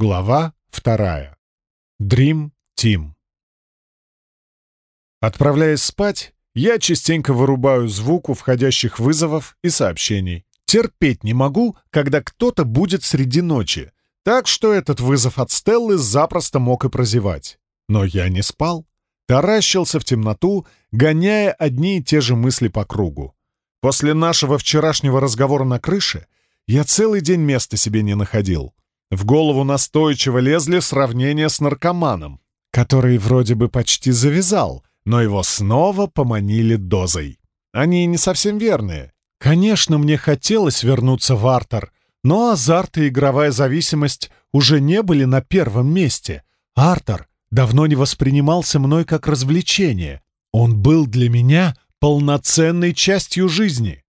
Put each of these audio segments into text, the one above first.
Глава вторая. Dream Team. Отправляясь спать, я частенько вырубаю звук у входящих вызовов и сообщений. Терпеть не могу, когда кто-то будет среди ночи, так что этот вызов от Стеллы запросто мог и прозевать. Но я не спал, таращился в темноту, гоняя одни и те же мысли по кругу. После нашего вчерашнего разговора на крыше я целый день места себе не находил. В голову настойчиво лезли сравнения с наркоманом, который вроде бы почти завязал, но его снова поманили дозой. Они не совсем верные. Конечно, мне хотелось вернуться в Артер, но азарт и игровая зависимость уже не были на первом месте. Артер давно не воспринимался мной как развлечение. Он был для меня полноценной частью жизни.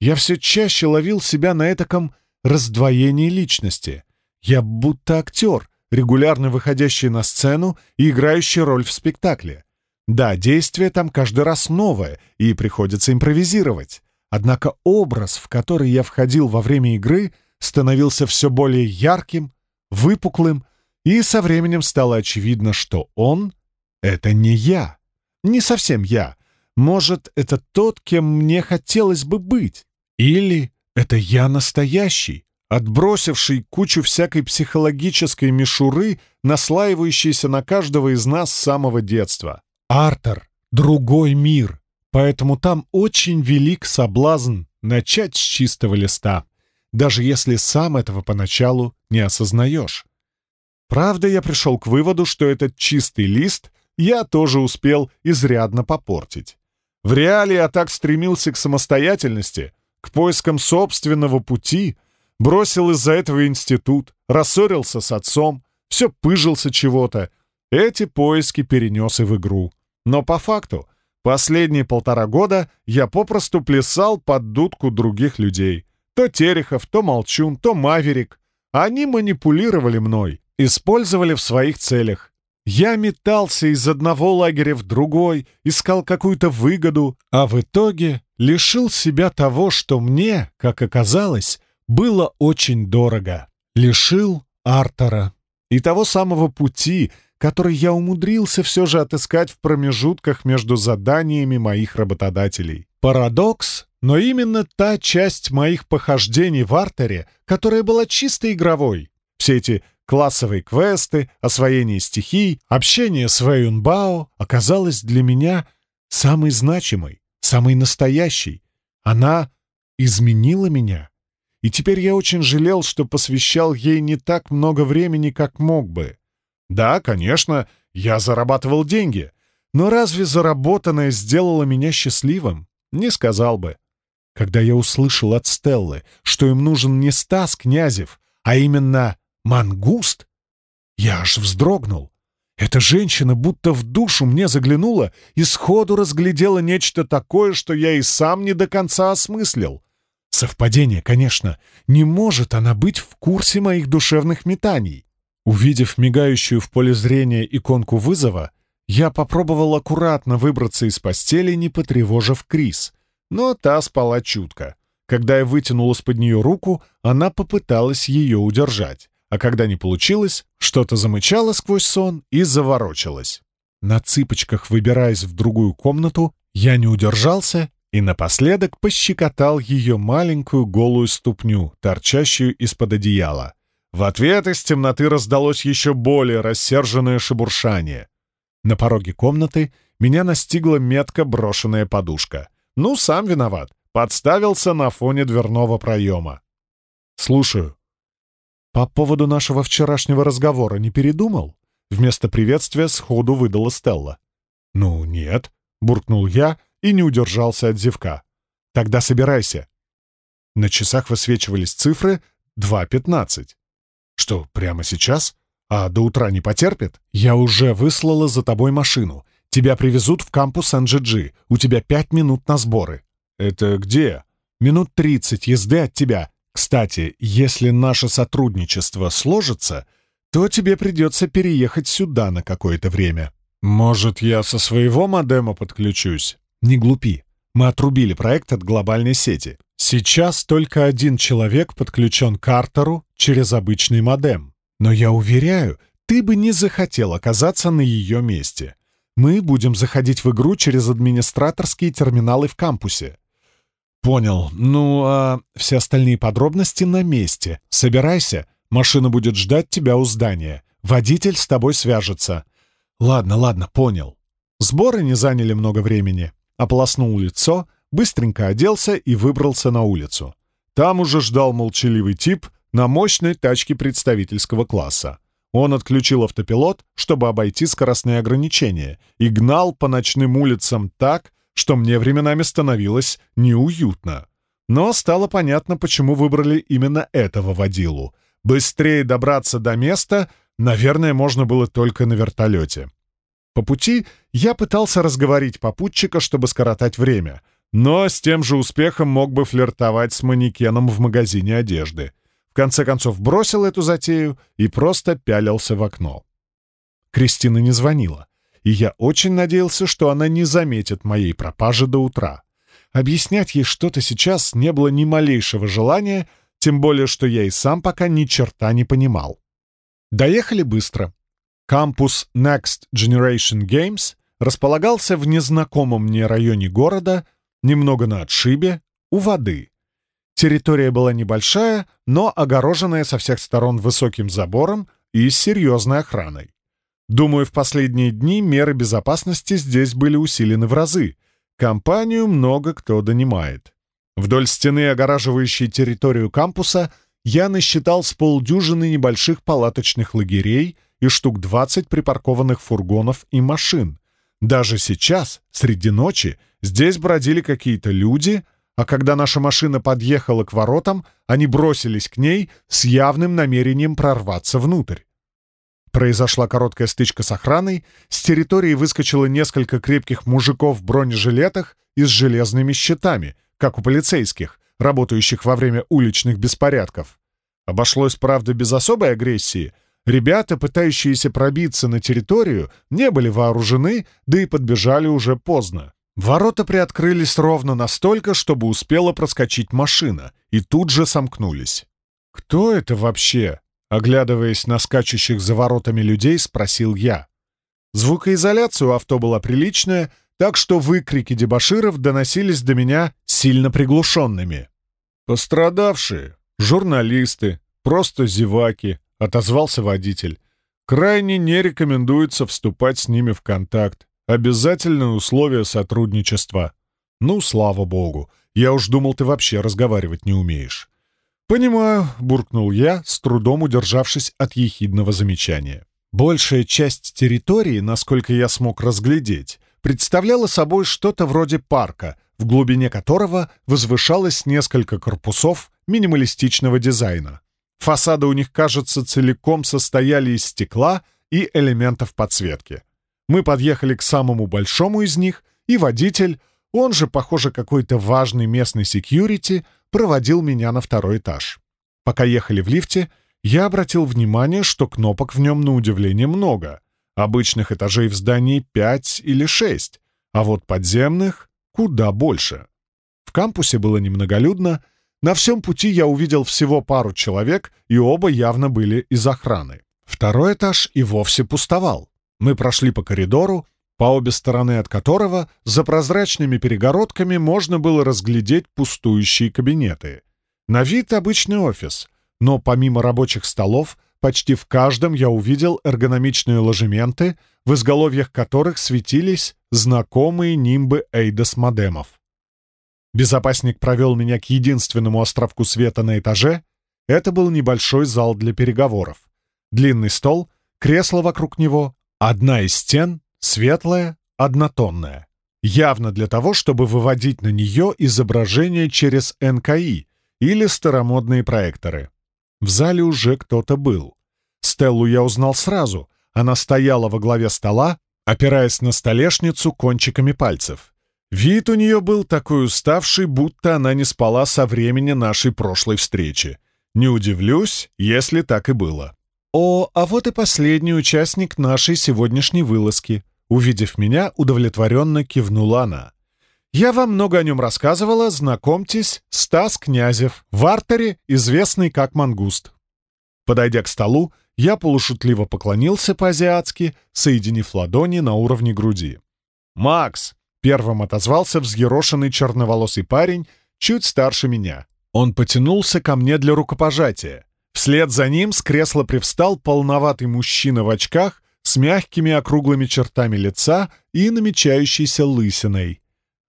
Я все чаще ловил себя на этаком раздвоении личности — я будто актер, регулярно выходящий на сцену и играющий роль в спектакле. Да, действие там каждый раз новое, и приходится импровизировать. Однако образ, в который я входил во время игры, становился все более ярким, выпуклым, и со временем стало очевидно, что он — это не я. Не совсем я. Может, это тот, кем мне хотелось бы быть. Или это я настоящий, отбросивший кучу всякой психологической мишуры, наслаивающейся на каждого из нас с самого детства. Артер — другой мир, поэтому там очень велик соблазн начать с чистого листа, даже если сам этого поначалу не осознаешь. Правда, я пришел к выводу, что этот чистый лист я тоже успел изрядно попортить. В реале я так стремился к самостоятельности, к поискам собственного пути — Бросил из-за этого институт, рассорился с отцом, все пыжился чего-то. Эти поиски перенес и в игру. Но по факту, последние полтора года я попросту плясал под дудку других людей. То Терехов, то Молчун, то Маверик. Они манипулировали мной, использовали в своих целях. Я метался из одного лагеря в другой, искал какую-то выгоду, а в итоге лишил себя того, что мне, как оказалось, было очень дорого. Лишил Артера и того самого пути, который я умудрился все же отыскать в промежутках между заданиями моих работодателей. Парадокс, но именно та часть моих похождений в Артере, которая была чисто игровой. Все эти классовые квесты, освоение стихий, общение с Вэйунбао оказалась для меня самой значимой, самой настоящей. Она изменила меня и теперь я очень жалел, что посвящал ей не так много времени, как мог бы. Да, конечно, я зарабатывал деньги, но разве заработанное сделало меня счастливым? Не сказал бы. Когда я услышал от Стеллы, что им нужен не Стас Князев, а именно мангуст, я аж вздрогнул. Эта женщина будто в душу мне заглянула и сходу разглядела нечто такое, что я и сам не до конца осмыслил. Совпадение, конечно. Не может она быть в курсе моих душевных метаний. Увидев мигающую в поле зрения иконку вызова, я попробовал аккуратно выбраться из постели, не потревожив Крис. Но та спала чутко. Когда я вытянул из-под нее руку, она попыталась ее удержать. А когда не получилось, что-то замычало сквозь сон и заворочилось. На цыпочках, выбираясь в другую комнату, я не удержался и напоследок пощекотал ее маленькую голую ступню, торчащую из-под одеяла. В ответ из темноты раздалось еще более рассерженное шебуршание. На пороге комнаты меня настигла метко брошенная подушка. Ну, сам виноват. Подставился на фоне дверного проема. «Слушаю». «По поводу нашего вчерашнего разговора не передумал?» Вместо приветствия сходу выдала Стелла. «Ну, нет», — буркнул я, — и не удержался от зевка. «Тогда собирайся». На часах высвечивались цифры 2.15. «Что, прямо сейчас? А до утра не потерпит? Я уже выслала за тобой машину. Тебя привезут в кампус NGG. У тебя пять минут на сборы». «Это где?» «Минут тридцать езды от тебя. Кстати, если наше сотрудничество сложится, то тебе придется переехать сюда на какое-то время». «Может, я со своего модема подключусь?» Не глупи. Мы отрубили проект от глобальной сети. Сейчас только один человек подключен к Картеру через обычный модем. Но я уверяю, ты бы не захотел оказаться на ее месте. Мы будем заходить в игру через администраторские терминалы в кампусе. Понял. Ну, а все остальные подробности на месте. Собирайся, машина будет ждать тебя у здания. Водитель с тобой свяжется. Ладно, ладно, понял. Сборы не заняли много времени. Ополоснул лицо, быстренько оделся и выбрался на улицу. Там уже ждал молчаливый тип на мощной тачке представительского класса. Он отключил автопилот, чтобы обойти скоростные ограничения, и гнал по ночным улицам так, что мне временами становилось неуютно. Но стало понятно, почему выбрали именно этого водилу. Быстрее добраться до места, наверное, можно было только на вертолете. По пути я пытался разговорить попутчика, чтобы скоротать время, но с тем же успехом мог бы флиртовать с манекеном в магазине одежды. В конце концов бросил эту затею и просто пялился в окно. Кристина не звонила, и я очень надеялся, что она не заметит моей пропажи до утра. Объяснять ей что-то сейчас не было ни малейшего желания, тем более, что я и сам пока ни черта не понимал. Доехали быстро. Кампус Next Generation Games располагался в незнакомом мне районе города, немного на отшибе, у воды. Территория была небольшая, но огороженная со всех сторон высоким забором и с серьезной охраной. Думаю, в последние дни меры безопасности здесь были усилены в разы. Компанию много кто донимает. Вдоль стены, огораживающей территорию кампуса, я насчитал с полдюжины небольших палаточных лагерей и штук 20 припаркованных фургонов и машин. Даже сейчас, среди ночи, здесь бродили какие-то люди, а когда наша машина подъехала к воротам, они бросились к ней с явным намерением прорваться внутрь. Произошла короткая стычка с охраной, с территории выскочило несколько крепких мужиков в бронежилетах и с железными щитами, как у полицейских, работающих во время уличных беспорядков. Обошлось, правда, без особой агрессии. Ребята, пытающиеся пробиться на территорию, не были вооружены, да и подбежали уже поздно. Ворота приоткрылись ровно настолько, чтобы успела проскочить машина, и тут же сомкнулись. «Кто это вообще?» Оглядываясь на скачущих за воротами людей, спросил я. Звукоизоляция у авто была приличная, так что выкрики дебоширов доносились до меня сильно приглушенными. «Пострадавшие, журналисты, просто зеваки», — отозвался водитель. «Крайне не рекомендуется вступать с ними в контакт. Обязательное условие сотрудничества. Ну, слава богу. Я уж думал, ты вообще разговаривать не умеешь. «Понимаю», — буркнул я, с трудом удержавшись от ехидного замечания. Большая часть территории, насколько я смог разглядеть, представляла собой что-то вроде парка, в глубине которого возвышалось несколько корпусов минималистичного дизайна. Фасады у них, кажется, целиком состояли из стекла и элементов подсветки. Мы подъехали к самому большому из них, и водитель, он же, похоже, какой-то важный местный секьюрити, проводил меня на второй этаж. Пока ехали в лифте, я обратил внимание, что кнопок в нем на удивление много. Обычных этажей в здании пять или шесть, а вот подземных куда больше. В кампусе было немноголюдно, на всем пути я увидел всего пару человек, и оба явно были из охраны. Второй этаж и вовсе пустовал. Мы прошли по коридору, по обе стороны от которого за прозрачными перегородками можно было разглядеть пустующие кабинеты. На вид обычный офис, но помимо рабочих столов, почти в каждом я увидел эргономичные ложементы, в изголовьях которых светились знакомые нимбы Эйдос-модемов. Безопасник провел меня к единственному островку света на этаже. Это был небольшой зал для переговоров. Длинный стол, кресло вокруг него, Одна из стен светлая, однотонная. Явно для того, чтобы выводить на нее изображение через НКИ или старомодные проекторы. В зале уже кто-то был. Стеллу я узнал сразу. Она стояла во главе стола, опираясь на столешницу кончиками пальцев. Вид у нее был такой уставший, будто она не спала со времени нашей прошлой встречи. Не удивлюсь, если так и было. «О, а вот и последний участник нашей сегодняшней вылазки», увидев меня, удовлетворенно кивнула она. «Я вам много о нем рассказывала, знакомьтесь, Стас Князев, в артере, известный как Мангуст». Подойдя к столу, я полушутливо поклонился по-азиатски, соединив ладони на уровне груди. «Макс!» — первым отозвался взъерошенный черноволосый парень, чуть старше меня. Он потянулся ко мне для рукопожатия. Вслед за ним с кресла привстал полноватый мужчина в очках с мягкими округлыми чертами лица и намечающейся лысиной.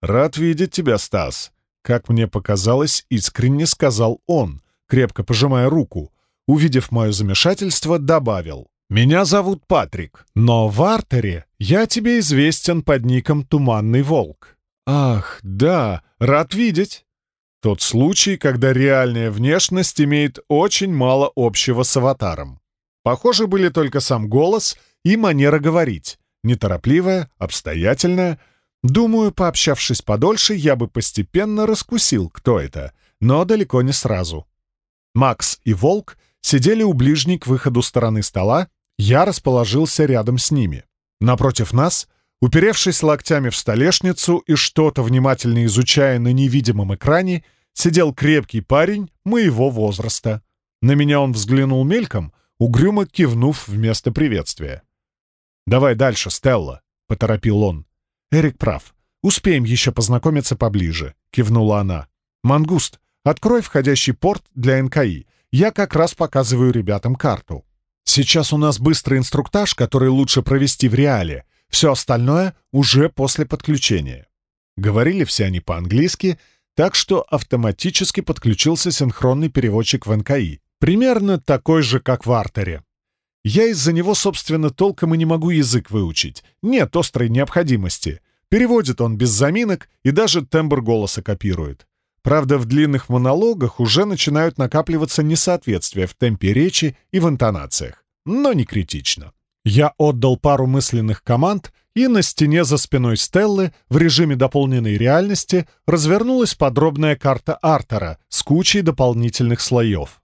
«Рад видеть тебя, Стас», — как мне показалось, искренне сказал он, крепко пожимая руку. Увидев мое замешательство, добавил. «Меня зовут Патрик, но в артере я тебе известен под ником Туманный Волк». «Ах, да, рад видеть». Тот случай, когда реальная внешность имеет очень мало общего с аватаром. Похожи были только сам голос и манера говорить. Неторопливая, обстоятельная. Думаю, пообщавшись подольше, я бы постепенно раскусил, кто это, но далеко не сразу. Макс и Волк сидели у ближней к выходу стороны стола, я расположился рядом с ними. Напротив нас, уперевшись локтями в столешницу и что-то внимательно изучая на невидимом экране, сидел крепкий парень моего возраста. На меня он взглянул мельком, угрюмо кивнув вместо приветствия. «Давай дальше, Стелла», — поторопил он. «Эрик прав. Успеем еще познакомиться поближе», — кивнула она. «Мангуст, открой входящий порт для НКИ. Я как раз показываю ребятам карту. Сейчас у нас быстрый инструктаж, который лучше провести в реале. Все остальное уже после подключения». Говорили все они по-английски — так что автоматически подключился синхронный переводчик в НКИ, примерно такой же, как в артере. Я из-за него, собственно, толком и не могу язык выучить. Нет острой необходимости. Переводит он без заминок и даже тембр голоса копирует. Правда, в длинных монологах уже начинают накапливаться несоответствия в темпе речи и в интонациях. Но не критично. Я отдал пару мысленных команд — и на стене за спиной Стеллы в режиме дополненной реальности развернулась подробная карта Артера с кучей дополнительных слоев.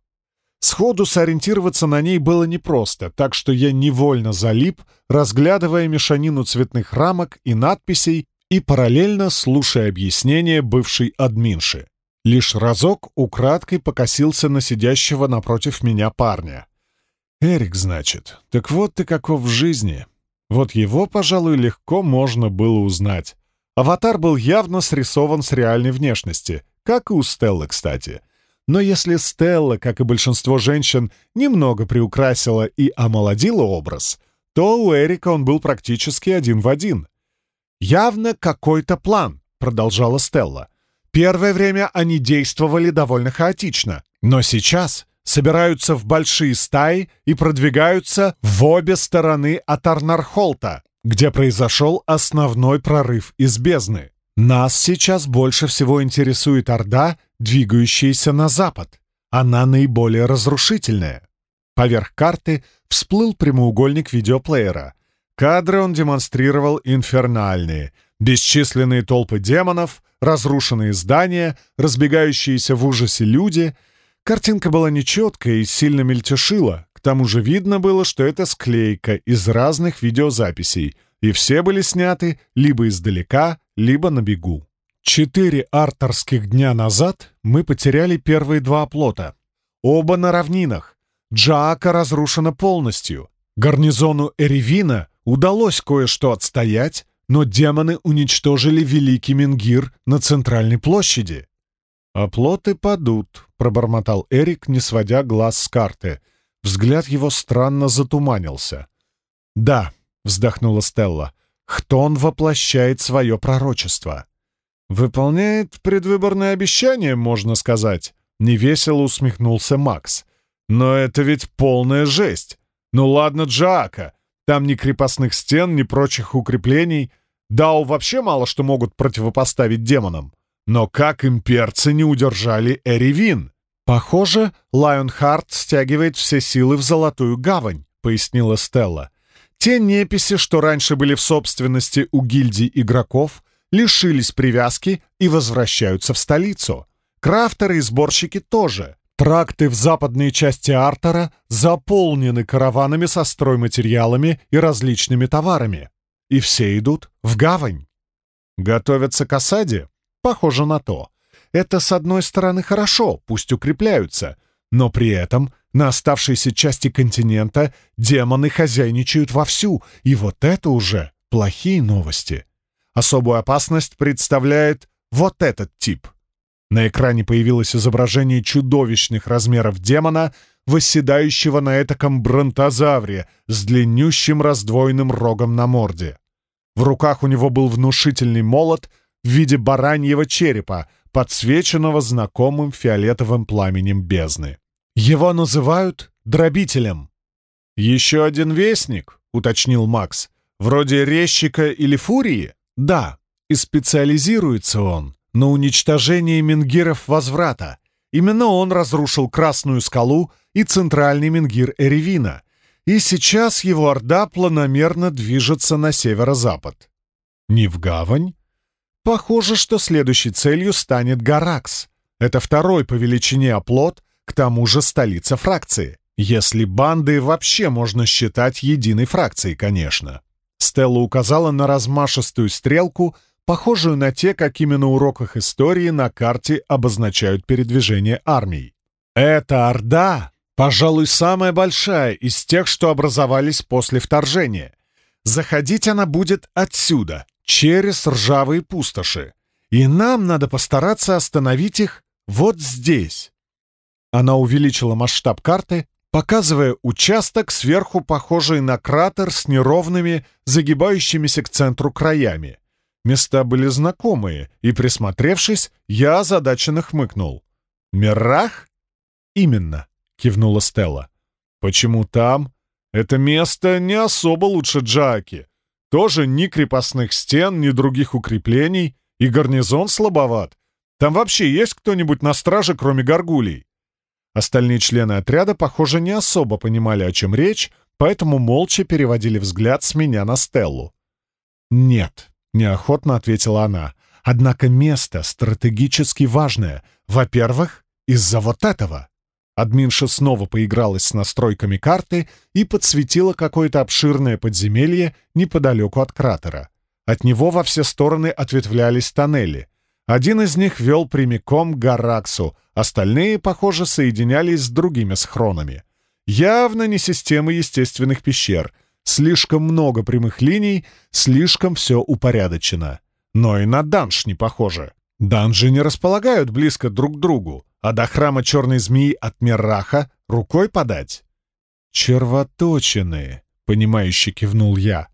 Сходу сориентироваться на ней было непросто, так что я невольно залип, разглядывая мешанину цветных рамок и надписей и параллельно слушая объяснения бывшей админши. Лишь разок украдкой покосился на сидящего напротив меня парня. «Эрик, значит, так вот ты каков в жизни. Вот его, пожалуй, легко можно было узнать. Аватар был явно срисован с реальной внешности, как и у Стеллы, кстати. Но если Стелла, как и большинство женщин, немного приукрасила и омолодила образ, то у Эрика он был практически один в один. «Явно какой-то план», — продолжала Стелла. «Первое время они действовали довольно хаотично, но сейчас собираются в большие стаи и продвигаются в обе стороны от Арнархолта, где произошел основной прорыв из бездны. Нас сейчас больше всего интересует Орда, двигающаяся на запад. Она наиболее разрушительная. Поверх карты всплыл прямоугольник видеоплеера. Кадры он демонстрировал инфернальные. Бесчисленные толпы демонов, разрушенные здания, разбегающиеся в ужасе люди — Картинка была нечеткая и сильно мельтешила. К тому же видно было, что это склейка из разных видеозаписей, и все были сняты либо издалека, либо на бегу. Четыре артерских дня назад мы потеряли первые два оплота. Оба на равнинах. Джаака разрушена полностью. Гарнизону Эревина удалось кое-что отстоять, но демоны уничтожили Великий Менгир на центральной площади. «Оплоты падут», — пробормотал Эрик, не сводя глаз с карты. Взгляд его странно затуманился. «Да», — вздохнула Стелла, — «Хтон воплощает свое пророчество». «Выполняет предвыборное обещание, можно сказать», — невесело усмехнулся Макс. «Но это ведь полная жесть. Ну ладно, Джаака, там ни крепостных стен, ни прочих укреплений. Дау вообще мало что могут противопоставить демонам. Но как имперцы не удержали Эривин? Похоже, Лайонхарт стягивает все силы в Золотую Гавань, пояснила Стелла. Те неписи, что раньше были в собственности у гильдий игроков, лишились привязки и возвращаются в столицу. Крафтеры и сборщики тоже. Тракты в западной части Артера заполнены караванами со стройматериалами и различными товарами. И все идут в гавань. Готовятся к осаде? Похоже на то. Это, с одной стороны, хорошо, пусть укрепляются, но при этом На оставшейся части континента демоны хозяйничают вовсю, и вот это уже плохие новости. Особую опасность представляет вот этот тип. На экране появилось изображение чудовищных размеров демона, восседающего на этаком бронтозавре с длиннющим раздвоенным рогом на морде. В руках у него был внушительный молот в виде бараньего черепа, подсвеченного знакомым фиолетовым пламенем бездны. Его называют дробителем. «Еще один вестник», — уточнил Макс. «Вроде резчика или фурии?» «Да, и специализируется он на уничтожении менгиров возврата. Именно он разрушил Красную скалу и центральный менгир Эревина, и сейчас его орда планомерно движется на северо-запад. Не в гавань? Похоже, что следующей целью станет Гаракс. Это второй по величине оплот, к тому же столица фракции. Если банды вообще можно считать единой фракцией, конечно. Стелла указала на размашистую стрелку, похожую на те, какими на уроках истории на карте обозначают передвижение армий. Это Орда Пожалуй, самая большая из тех, что образовались после вторжения. Заходить она будет отсюда, через ржавые пустоши. И нам надо постараться остановить их вот здесь. Она увеличила масштаб карты, показывая участок, сверху похожий на кратер с неровными, загибающимися к центру краями. Места были знакомые, и, присмотревшись, я озадаченно хмыкнул. «Мирах?» «Именно кивнула Стелла. «Почему там? Это место не особо лучше Джаки. Тоже ни крепостных стен, ни других укреплений, и гарнизон слабоват. Там вообще есть кто-нибудь на страже, кроме горгулей?» Остальные члены отряда, похоже, не особо понимали, о чем речь, поэтому молча переводили взгляд с меня на Стеллу. «Нет», — неохотно ответила она, — «однако место стратегически важное. Во-первых, из-за вот этого». Админша снова поигралась с настройками карты и подсветила какое-то обширное подземелье неподалеку от кратера. От него во все стороны ответвлялись тоннели. Один из них вел прямиком к Гараксу, остальные, похоже, соединялись с другими схронами. Явно не система естественных пещер. Слишком много прямых линий, слишком все упорядочено. Но и на данж не похоже. Данжи не располагают близко друг к другу а до храма черной змеи от Мерраха рукой подать. «Червоточины», — понимающе кивнул я.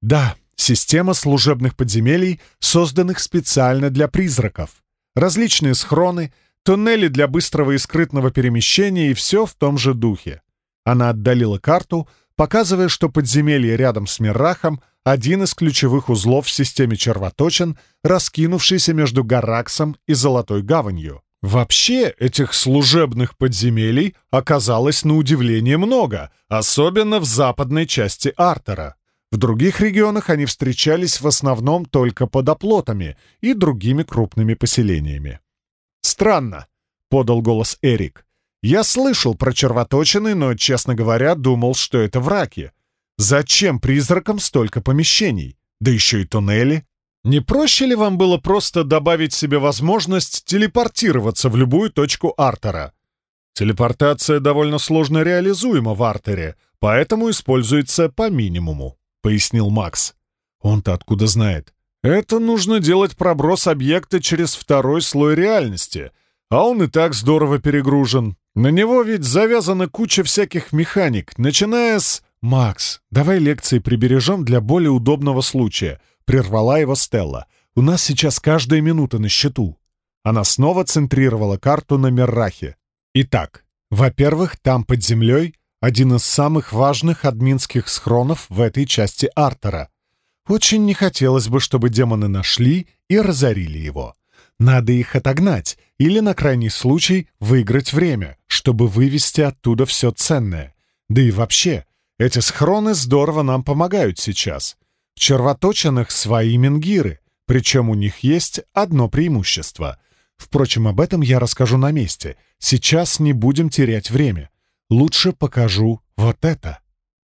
«Да, система служебных подземелий, созданных специально для призраков. Различные схроны, туннели для быстрого и скрытного перемещения и все в том же духе». Она отдалила карту, показывая, что подземелье рядом с Меррахом — один из ключевых узлов в системе червоточин, раскинувшийся между Гараксом и Золотой Гаванью. Вообще, этих служебных подземелий оказалось на удивление много, особенно в западной части Артера. В других регионах они встречались в основном только под оплотами и другими крупными поселениями. «Странно», — подал голос Эрик. «Я слышал про червоточины, но, честно говоря, думал, что это враки. Зачем призракам столько помещений? Да еще и туннели. Не проще ли вам было просто добавить себе возможность телепортироваться в любую точку Артера? Телепортация довольно сложно реализуема в Артере, поэтому используется по минимуму, пояснил Макс. Он-то откуда знает? Это нужно делать проброс объекта через второй слой реальности, а он и так здорово перегружен. На него ведь завязана куча всяких механик, начиная с... «Макс, давай лекции прибережем для более удобного случая», — прервала его Стелла. «У нас сейчас каждая минута на счету». Она снова центрировала карту на Меррахе. Итак, во-первых, там под землей один из самых важных админских схронов в этой части Артера. Очень не хотелось бы, чтобы демоны нашли и разорили его. Надо их отогнать или, на крайний случай, выиграть время, чтобы вывести оттуда все ценное. Да и вообще, эти схроны здорово нам помогают сейчас. В червоточинах свои менгиры, причем у них есть одно преимущество. Впрочем, об этом я расскажу на месте. Сейчас не будем терять время. Лучше покажу вот это.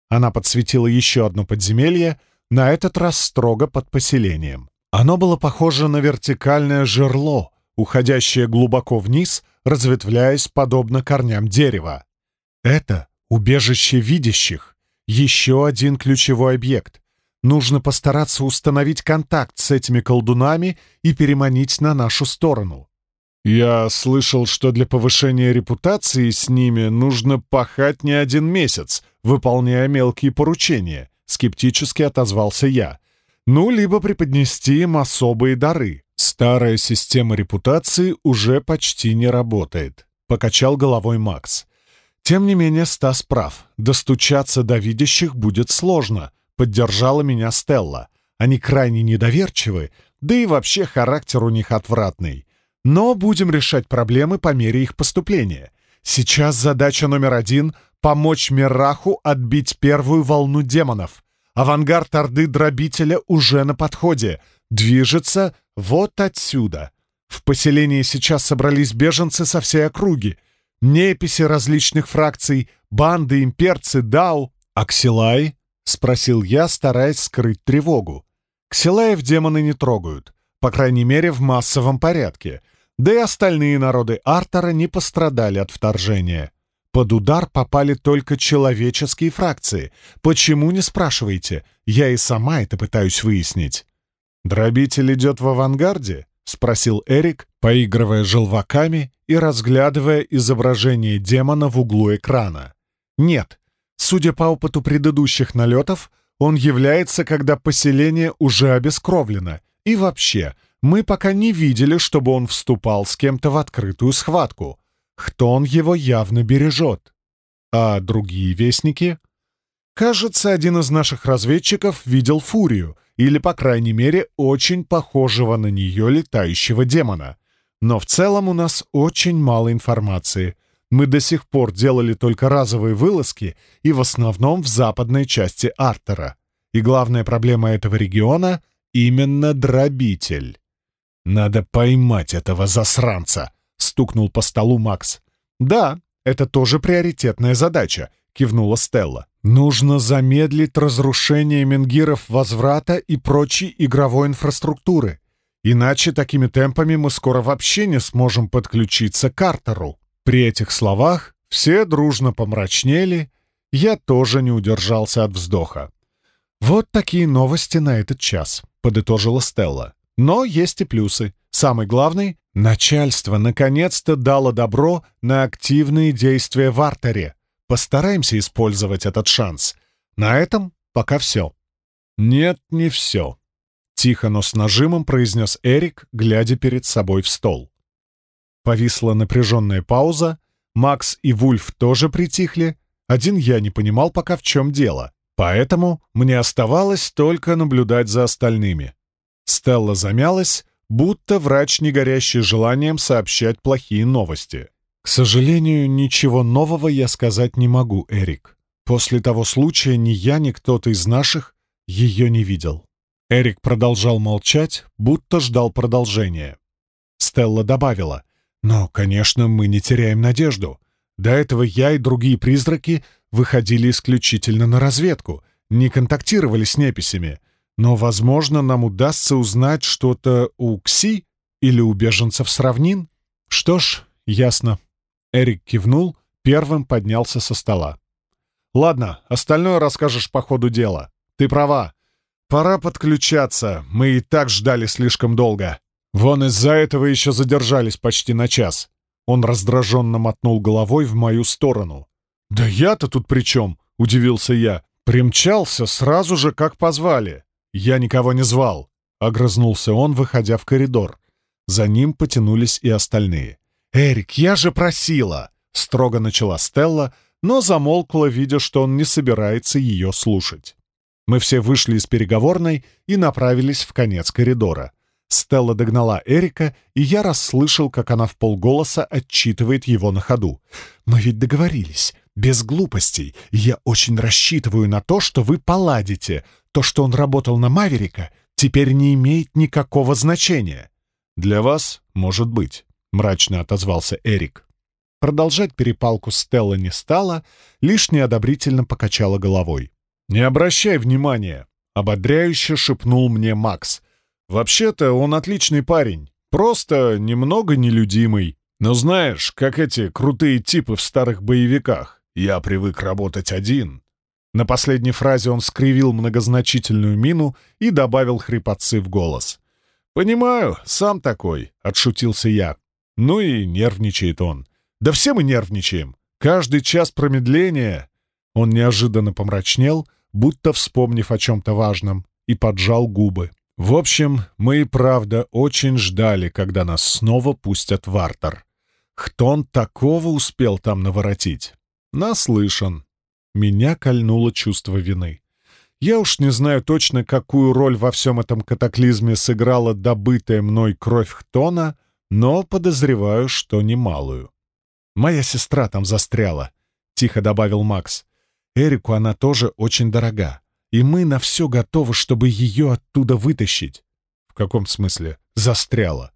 Она подсветила еще одно подземелье, на этот раз строго под поселением. Оно было похоже на вертикальное жерло, уходящее глубоко вниз, разветвляясь подобно корням дерева. Это убежище видящих. Еще один ключевой объект. Нужно постараться установить контакт с этими колдунами и переманить на нашу сторону. Я слышал, что для повышения репутации с ними нужно пахать не один месяц, выполняя мелкие поручения, скептически отозвался я. Ну, либо преподнести им особые дары. Старая система репутации уже почти не работает, покачал головой Макс. Тем не менее, Стас прав. Достучаться до видящих будет сложно, поддержала меня Стелла. Они крайне недоверчивы, да и вообще характер у них отвратный. Но будем решать проблемы по мере их поступления. Сейчас задача номер один — помочь Мираху отбить первую волну демонов. Авангард Орды Дробителя уже на подходе. Движется вот отсюда. В поселении сейчас собрались беженцы со всей округи. Неписи различных фракций, банды, имперцы, дау. «Аксилай?» — спросил я, стараясь скрыть тревогу. Ксилаев демоны не трогают, по крайней мере, в массовом порядке. Да и остальные народы Артера не пострадали от вторжения. Под удар попали только человеческие фракции. Почему, не спрашивайте? Я и сама это пытаюсь выяснить. «Дробитель идет в авангарде?» — спросил Эрик, поигрывая желваками и разглядывая изображение демона в углу экрана. «Нет. Судя по опыту предыдущих налетов, он является, когда поселение уже обескровлено. И вообще, мы пока не видели, чтобы он вступал с кем-то в открытую схватку. Хтон его явно бережет. А другие вестники? Кажется, один из наших разведчиков видел Фурию, или, по крайней мере, очень похожего на нее летающего демона. Но в целом у нас очень мало информации. Мы до сих пор делали только разовые вылазки и в основном в западной части Артера. И главная проблема этого региона — именно дробитель. «Надо поймать этого засранца!» — стукнул по столу Макс. «Да, это тоже приоритетная задача», — кивнула Стелла. «Нужно замедлить разрушение менгиров возврата и прочей игровой инфраструктуры. Иначе такими темпами мы скоро вообще не сможем подключиться к Картеру». При этих словах все дружно помрачнели, я тоже не удержался от вздоха. «Вот такие новости на этот час», — подытожила Стелла. Но есть и плюсы. Самый главный — начальство наконец-то дало добро на активные действия в артере. Постараемся использовать этот шанс. На этом пока все. Нет, не все. Тихо, но с нажимом произнес Эрик, глядя перед собой в стол. Повисла напряженная пауза. Макс и Вульф тоже притихли. Один я не понимал пока в чем дело. Поэтому мне оставалось только наблюдать за остальными. Стелла замялась, будто врач, не горящий желанием сообщать плохие новости. «К сожалению, ничего нового я сказать не могу, Эрик. После того случая ни я, ни кто-то из наших ее не видел». Эрик продолжал молчать, будто ждал продолжения. Стелла добавила, «Но, конечно, мы не теряем надежду. До этого я и другие призраки выходили исключительно на разведку, не контактировали с неписями, но, возможно, нам удастся узнать что-то у Кси или у беженцев с равнин. Что ж, ясно. Эрик кивнул, первым поднялся со стола. Ладно, остальное расскажешь по ходу дела. Ты права. Пора подключаться, мы и так ждали слишком долго. Вон из-за этого еще задержались почти на час. Он раздраженно мотнул головой в мою сторону. «Да я-то тут при чем?» — удивился я. «Примчался сразу же, как позвали. «Я никого не звал», — огрызнулся он, выходя в коридор. За ним потянулись и остальные. «Эрик, я же просила!» — строго начала Стелла, но замолкла, видя, что он не собирается ее слушать. Мы все вышли из переговорной и направились в конец коридора. Стелла догнала Эрика, и я расслышал, как она в полголоса отчитывает его на ходу. «Мы ведь договорились. Без глупостей. Я очень рассчитываю на то, что вы поладите. То, что он работал на Маверика, теперь не имеет никакого значения. Для вас, может быть, мрачно отозвался Эрик. Продолжать перепалку Стелла не стала, лишь неодобрительно покачала головой. «Не обращай внимания», — ободряюще шепнул мне Макс. «Вообще-то он отличный парень, просто немного нелюдимый. Но знаешь, как эти крутые типы в старых боевиках. Я привык работать один». На последней фразе он скривил многозначительную мину и добавил хрипотцы в голос. «Понимаю, сам такой», — отшутился я. Ну и нервничает он. «Да все мы нервничаем. Каждый час промедления...» Он неожиданно помрачнел, будто вспомнив о чем-то важном, и поджал губы. В общем, мы и правда очень ждали, когда нас снова пустят в Артер. Кто он такого успел там наворотить? Наслышан. Меня кольнуло чувство вины. Я уж не знаю точно, какую роль во всем этом катаклизме сыграла добытая мной кровь Хтона, но подозреваю, что немалую. «Моя сестра там застряла», — тихо добавил Макс. «Эрику она тоже очень дорога и мы на все готовы, чтобы ее оттуда вытащить. В каком смысле? Застряла.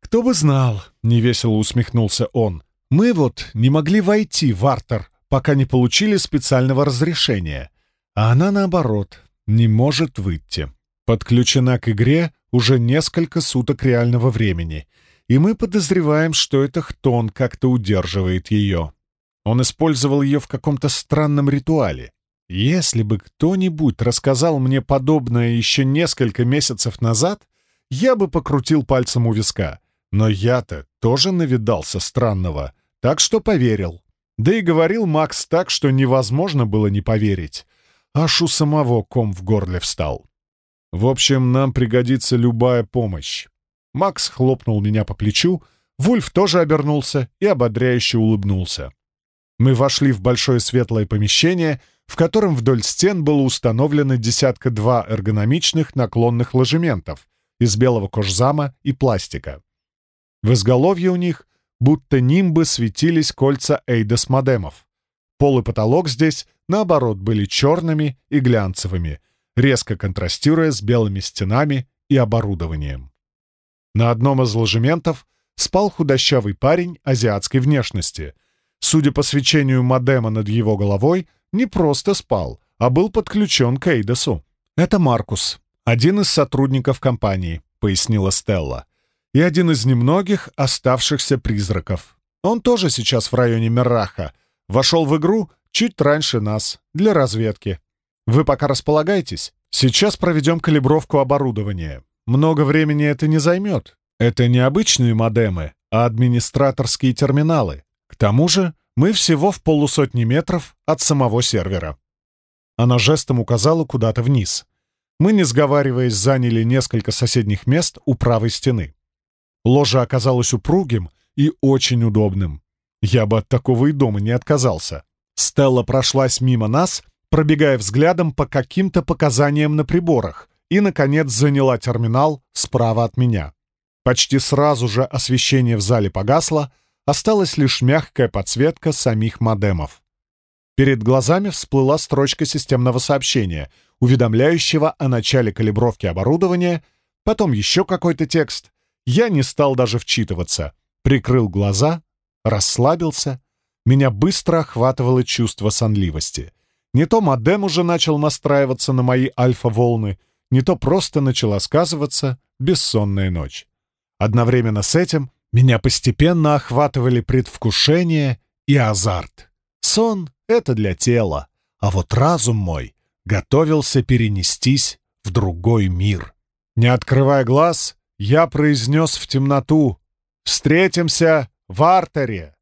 Кто бы знал, — невесело усмехнулся он. Мы вот не могли войти в Артер, пока не получили специального разрешения. А она, наоборот, не может выйти. Подключена к игре уже несколько суток реального времени, и мы подозреваем, что это Хтон как-то удерживает ее. Он использовал ее в каком-то странном ритуале. Если бы кто-нибудь рассказал мне подобное еще несколько месяцев назад, я бы покрутил пальцем у виска. Но я-то тоже навидался странного, так что поверил. Да и говорил Макс так, что невозможно было не поверить. Аж у самого ком в горле встал. В общем, нам пригодится любая помощь. Макс хлопнул меня по плечу, Вульф тоже обернулся и ободряюще улыбнулся. Мы вошли в большое светлое помещение — в котором вдоль стен было установлено десятка-два эргономичных наклонных ложементов из белого кожзама и пластика. В изголовье у них будто нимбы светились кольца эйдос-модемов. Пол и потолок здесь, наоборот, были черными и глянцевыми, резко контрастируя с белыми стенами и оборудованием. На одном из ложементов спал худощавый парень азиатской внешности. Судя по свечению модема над его головой, не просто спал, а был подключен к Эйдосу. «Это Маркус, один из сотрудников компании», — пояснила Стелла. «И один из немногих оставшихся призраков. Он тоже сейчас в районе Мерраха. Вошел в игру чуть раньше нас, для разведки. Вы пока располагайтесь. Сейчас проведем калибровку оборудования. Много времени это не займет. Это не обычные модемы, а администраторские терминалы. К тому же мы всего в полусотни метров от самого сервера. Она жестом указала куда-то вниз. Мы, не сговариваясь, заняли несколько соседних мест у правой стены. Ложе оказалось упругим и очень удобным. Я бы от такого и дома не отказался. Стелла прошлась мимо нас, пробегая взглядом по каким-то показаниям на приборах, и, наконец, заняла терминал справа от меня. Почти сразу же освещение в зале погасло, Осталась лишь мягкая подсветка самих модемов. Перед глазами всплыла строчка системного сообщения, уведомляющего о начале калибровки оборудования, потом еще какой-то текст. Я не стал даже вчитываться. Прикрыл глаза, расслабился. Меня быстро охватывало чувство сонливости. Не то модем уже начал настраиваться на мои альфа-волны, не то просто начала сказываться бессонная ночь. Одновременно с этим меня постепенно охватывали предвкушение и азарт. Сон — это для тела, а вот разум мой готовился перенестись в другой мир. Не открывая глаз, я произнес в темноту «Встретимся в артере!»